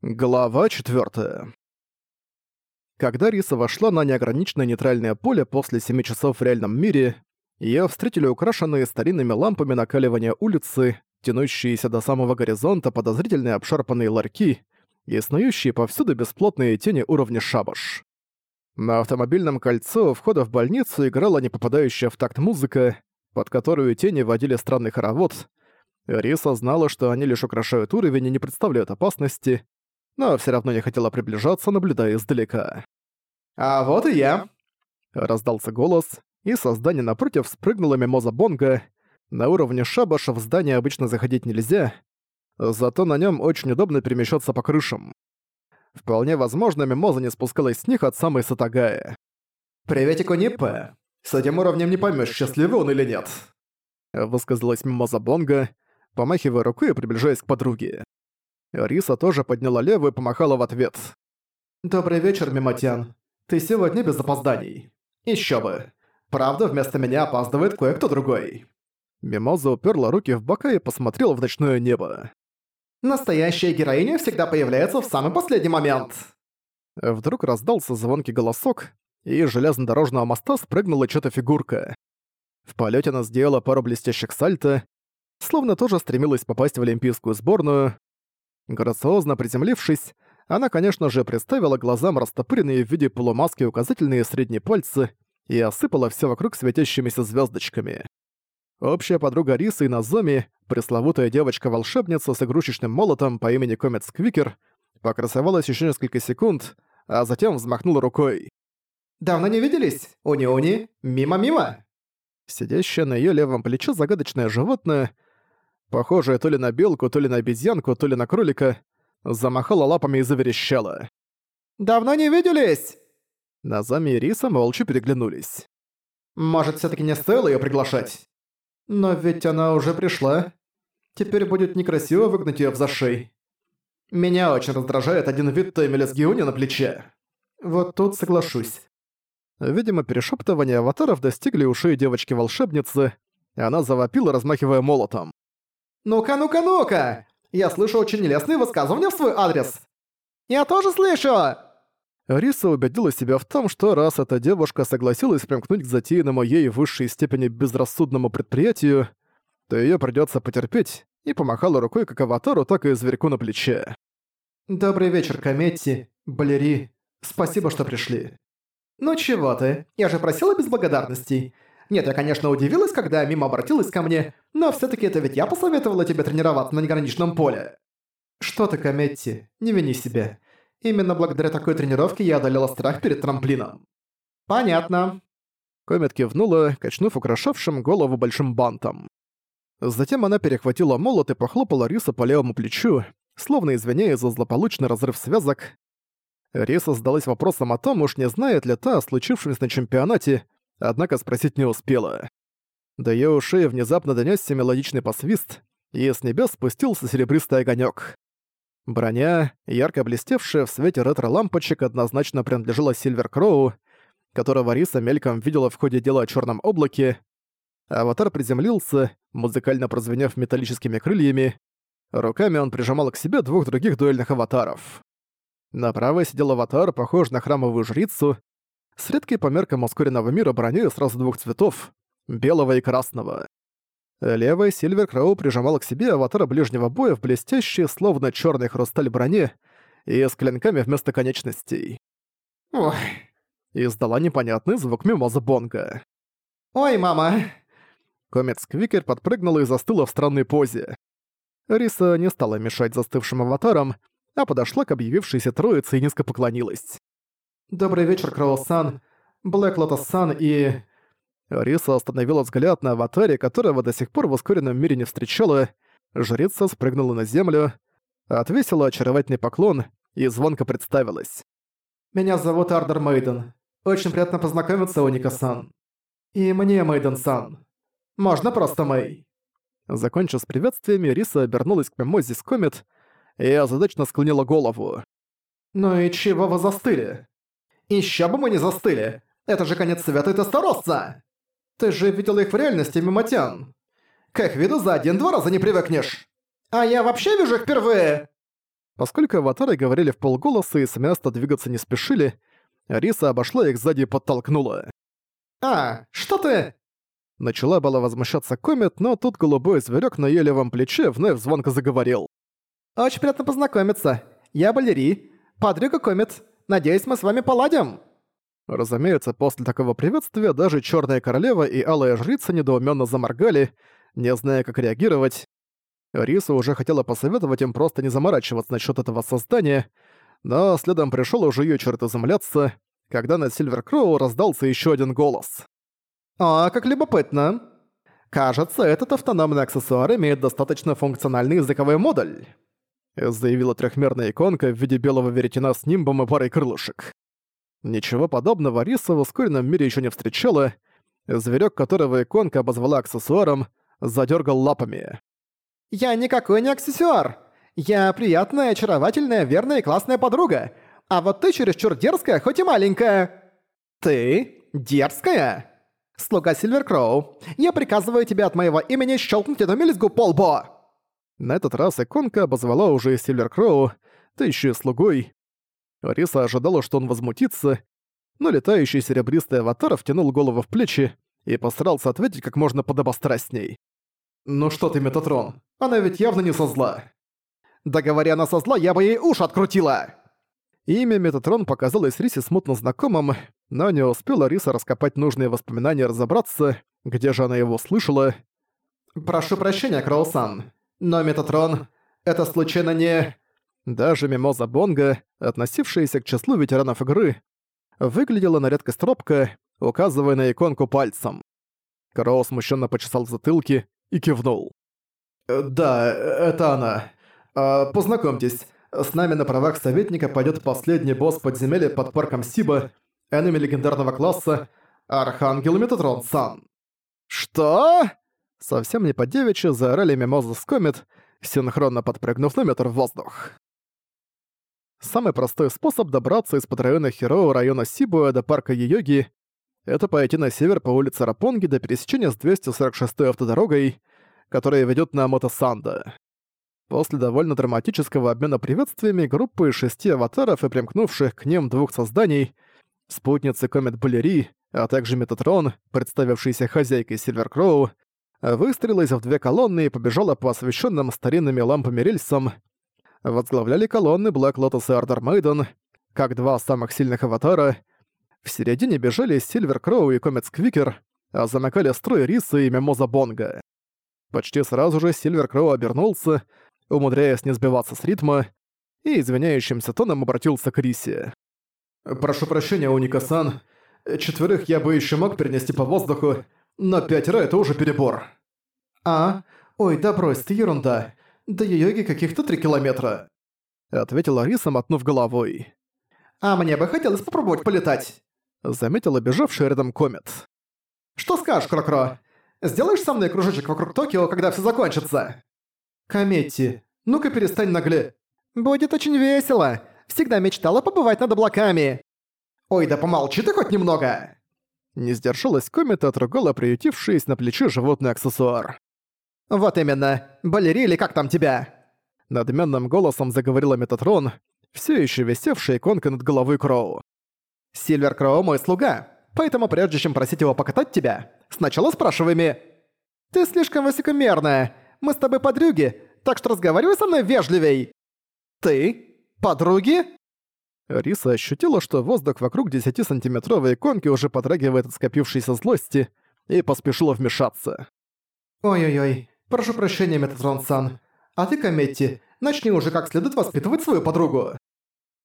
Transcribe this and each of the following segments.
Глава 4. Когда Риса вошла на неограниченное нейтральное поле после 7 часов в реальном мире, её встретили украшенные старинными лампами накаливания улицы, тянущиеся до самого горизонта подозрительные обшарпанные ларьки и снующие повсюду бесплотные тени уровня шабаш. На автомобильном кольце у входа в больницу играла не попадающая в такт музыка, под которую тени водили странный хоровод. Риса знала, что они лишь украшают уровень и не представляют опасности, но все равно не хотела приближаться, наблюдая издалека. «А вот и я!» Раздался голос, и со здания напротив спрыгнула мимоза Бонга. На уровне шабаша в здание обычно заходить нельзя, зато на нем очень удобно перемещаться по крышам. Вполне возможно, мимоза не спускалась с них от самой Сатагая. «Приветику, Ниппе! С этим уровнем не поймешь, счастливый он или нет!» Высказалась мимоза Бонга, помахивая рукой и приближаясь к подруге. Риса тоже подняла левую и помахала в ответ. «Добрый вечер, Миматян. Ты сегодня без опозданий. Ещё бы. Правда, вместо меня опаздывает кое-кто другой». Мимоза уперла руки в бока и посмотрела в ночное небо. «Настоящая героиня всегда появляется в самый последний момент!» Вдруг раздался звонкий голосок, и из железнодорожного моста спрыгнула чья-то фигурка. В полете она сделала пару блестящих сальто, словно тоже стремилась попасть в олимпийскую сборную, Грациозно приземлившись, она, конечно же, представила глазам растопыренные в виде полумаски указательные средние пальцы и осыпала все вокруг светящимися звездочками. Общая подруга Рисы и Назоми, пресловутая девочка-волшебница с игрушечным молотом по имени Комет Сквикер, покрасовалась еще несколько секунд, а затем взмахнула рукой. «Давно не виделись? Уни-уни, мимо-мимо!» Сидящее на ее левом плече загадочное животное — похожая то ли на белку, то ли на обезьянку, то ли на кролика, замахала лапами и заверещала. «Давно не виделись!» Назами и Риса молча переглянулись. «Может, все таки не стоило ее приглашать?» «Но ведь она уже пришла. Теперь будет некрасиво выгнать ее в зашей. Меня очень раздражает один вид той мелесгиони на плече. Вот тут соглашусь». Видимо, перешептывания аватаров достигли ушей девочки-волшебницы, и она завопила, размахивая молотом. «Ну-ка, ну-ка, ну-ка! Я слышу очень нелестные высказывания в свой адрес!» «Я тоже слышу!» Риса убедила себя в том, что раз эта девушка согласилась примкнуть к затеянному ей в высшей степени безрассудному предприятию, то её придётся потерпеть, и помахала рукой как аватару, так и зверьку на плече. «Добрый вечер, Кометти, Балери. Спасибо, что пришли». «Ну чего ты? Я же просила без благодарностей. Нет, я, конечно, удивилась, когда Мима обратилась ко мне, но все таки это ведь я посоветовала тебе тренироваться на неграничном поле. Что ты, Кометти, не вини себя. Именно благодаря такой тренировке я одолела страх перед трамплином. Понятно. Комет кивнула, качнув украшавшим голову большим бантом. Затем она перехватила молот и похлопала Риса по левому плечу, словно извиняясь за злополучный разрыв связок. Риса задалась вопросом о том, уж не знает ли та о случившемся на чемпионате, однако спросить не успела. До её ушей внезапно донёсся мелодичный посвист, и с небес спустился серебристый огонёк. Броня, ярко блестевшая в свете ретро-лампочек, однозначно принадлежала Сильвер Кроу, которого Риса мельком видела в ходе дела о чёрном облаке. Аватар приземлился, музыкально прозвенев металлическими крыльями. Руками он прижимал к себе двух других дуэльных аватаров. Направо сидел аватар, похож на храмовую жрицу, с редкой по меркам ускоренного мира броней сразу двух цветов — белого и красного. Левой Сильвер Кроу прижимал к себе аватара ближнего боя в блестящей, словно черный хрусталь броне и с клинками вместо конечностей. «Ой!» — издала непонятный звук мимоза Бонга. «Ой, мама!» Комет Сквикер подпрыгнула и застыла в странной позе. Риса не стала мешать застывшим аватарам, а подошла к объявившейся троице и низко поклонилась. «Добрый вечер, Кроу-сан, Блэк Лотос-сан и...» Риса остановила взгляд на аватаре, которого до сих пор в ускоренном мире не встречала. Жрица спрыгнула на землю, отвесила очаровательный поклон и звонко представилась. «Меня зовут Ардер Мейден. Очень приятно познакомиться, Уника-сан. И мне, Мейден-сан. Можно просто Мэй?» Закончив с приветствиями, Риса обернулась к Мимозе с Комет и озадачно склонила голову. «Ну и чего вы застыли?» Еще бы мы не застыли! Это же конец света и тесторосца! Ты же видел их в реальности, Миматян. Как виду, за один-два раза не привыкнешь. А я вообще вижу их впервые!» Поскольку аватары говорили в полголоса и с места двигаться не спешили, Риса обошла их сзади и подтолкнула. «А, что ты?» Начала была возмущаться Комет, но тут голубой зверек на елевом плече вновь звонко заговорил. «Очень приятно познакомиться. Я Балери, подруга Комет. Надеюсь, мы с вами поладим». Разумеется, после такого приветствия даже Черная Королева и Алая Жрица недоуменно заморгали, не зная, как реагировать. Риса уже хотела посоветовать им просто не заморачиваться насчет этого создания, но следом пришел уже ее черт изумляться, когда на Сильвер Кроу раздался еще один голос. «А, как любопытно. Кажется, этот автономный аксессуар имеет достаточно функциональный языковой модуль», заявила трехмерная иконка в виде белого веретена с нимбом и парой крылышек. Ничего подобного Риса в ускоренном мире еще не встречала. Зверек, которого иконка обозвала аксессуаром, задергал лапами. «Я никакой не аксессуар. Я приятная, очаровательная, верная и классная подруга. А вот ты чересчур дерзкая, хоть и маленькая». «Ты? Дерзкая?» «Слуга Сильверкроу, я приказываю тебе от моего имени щелкнуть эту мелизгу по лбу!» На этот раз иконка обозвала уже Сильверкроу, ты еще и слугой. Риса ожидала, что он возмутится, но летающий серебристый аватар втянул голову в плечи и постарался ответить как можно подобострастней. «Ну что ты, Метатрон, она ведь явно не со зла». «Да говоря она со зла, я бы ей уши открутила!» Имя Метатрон показалось Рисе смутно знакомым, но не успела Риса раскопать нужные воспоминания и разобраться, где же она его слышала. «Прошу прощения, Кроусан, но Метатрон — это случайно не...» Даже Мимоза Бонга, относившаяся к числу ветеранов игры, выглядела на редкость робко, указывая на иконку пальцем. Кроу смущенно почесал затылки и кивнул. «Да, это она. А, познакомьтесь, с нами на правах советника пойдет последний босс подземелья под парком Сиба, энеми легендарного класса, Архангел Метатрон-сан. «Что?» Совсем не по-девичьи заорали Мимоза с Комет, синхронно подпрыгнув на метр в воздух. Самый простой способ добраться из-под района Хироу района Сибуя до парка Йоги — это пойти на север по улице Рапонги до пересечения с 246-й автодорогой, которая ведет на Мотосанда. После довольно драматического обмена приветствиями группы шести аватаров и примкнувших к ним двух созданий, спутницы Комет Балери, а также Метатрон, представившийся хозяйкой Сильвер Кроу, выстрелилась в две колонны и побежала по освещенным старинными лампами рельсам. Возглавляли колонны Black Lotus и Ардер Мейден, как два самых сильных аватара. В середине бежали Сильвер Кроу и Комет Сквикер, а замыкали строй Риса и Мимоза Бонго. Почти сразу же Сильвер Кроу обернулся, умудряясь не сбиваться с ритма, и извиняющимся тоном обратился к Рисе. «Прошу прощения, Уника-сан. Четверых я бы еще мог перенести по воздуху, но пятеро — это уже перебор». «А? Ой, да брось, ты ерунда. До Йоги каких-то три километра», — ответила Риса, мотнув головой. «А мне бы хотелось попробовать полетать», — заметила бежавший рядом Комет. «Что скажешь, Крокро? Сделаешь со мной кружочек вокруг Токио, когда все закончится?» «Кометти, ну-ка перестань нагле...» «Будет очень весело. Всегда мечтала побывать над облаками». «Ой, да помолчи ты хоть немного!» Не сдержалась комета и отругала приютившись на плече животный аксессуар. «Вот именно. Балери или как там тебя?» Надменным голосом заговорила Метатрон, все еще висевшая иконка над головой Кроу. «Сильвер Кроу мой слуга, поэтому прежде чем просить его покатать тебя, сначала спрашивай меня...» «Ты слишком высокомерная. Мы с тобой подруги, так что разговаривай со мной вежливей!» «Ты? Подруги?» Риса ощутила, что воздух вокруг 10-сантиметровой иконки уже подрагивает от скопившейся злости, и поспешила вмешаться. «Ой-ой-ой, прошу прощения, Метатрон-сан. А ты, Кометти, начни уже как следует воспитывать свою подругу».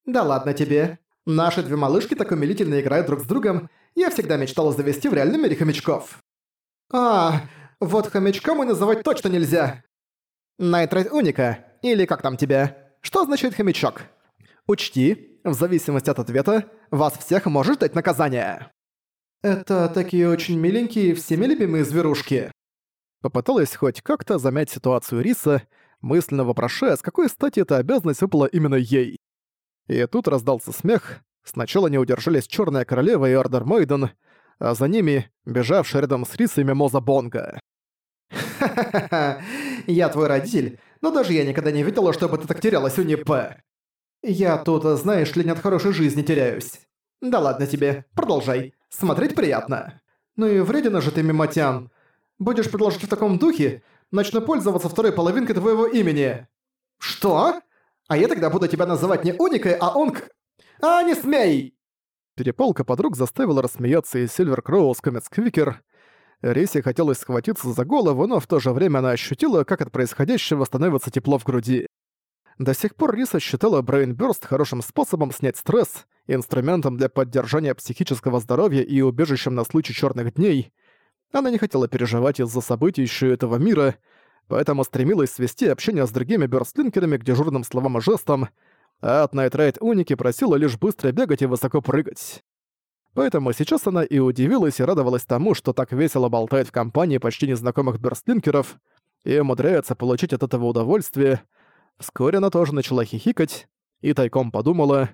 «Да ладно тебе. Наши две малышки так умилительно играют друг с другом, я всегда мечтала завести в реальном мире хомячков». «А, вот хомячком и называть точно нельзя. Найтрейд Уника, или как там тебя? Что значит хомячок? Учти, в зависимости от ответа, вас всех может ждать наказание. Это такие очень миленькие, всеми любимые зверушки. Попыталась хоть как-то замять ситуацию Риса, мысленно вопрошая, с какой стати эта обязанность выпала именно ей. И тут раздался смех. Сначала не удержались Черная Королева и Ордер Мойден, а за ними бежавшая рядом с Рисой Мимоза Бонга. Ха-ха-ха, я твой родитель, но даже я никогда не видела, чтобы ты так терялась у НИП. Я тут, знаешь ли, не от хорошей жизни теряюсь. Да ладно тебе, продолжай. Смотреть приятно. Ну и вредина же ты, Миматян. Будешь продолжать в таком духе, начну пользоваться второй половинкой твоего имени. Что? А я тогда буду тебя называть не Уникой, а Онг... А, не смей! Перепалка подруг заставила рассмеяться и Сильвер Кроу с Комет Сквикер. Рисе хотелось схватиться за голову, но в то же время она ощутила, как от происходящего становится тепло в груди. До сих пор Риса считала Брейнбёрст хорошим способом снять стресс, инструментом для поддержания психического здоровья и убежищем на случай черных дней. Она не хотела переживать из-за событий еще этого мира, поэтому стремилась свести общение с другими бёрстлинкерами к дежурным словам и жестам, а от Найтрайт Уники просила лишь быстро бегать и высоко прыгать. Поэтому сейчас она и удивилась и радовалась тому, что так весело болтает в компании почти незнакомых бёрстлинкеров и умудряется получить от этого удовольствие. Вскоре она тоже начала хихикать и тайком подумала,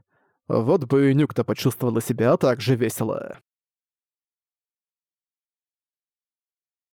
вот бы Нюкта почувствовала себя так же весело.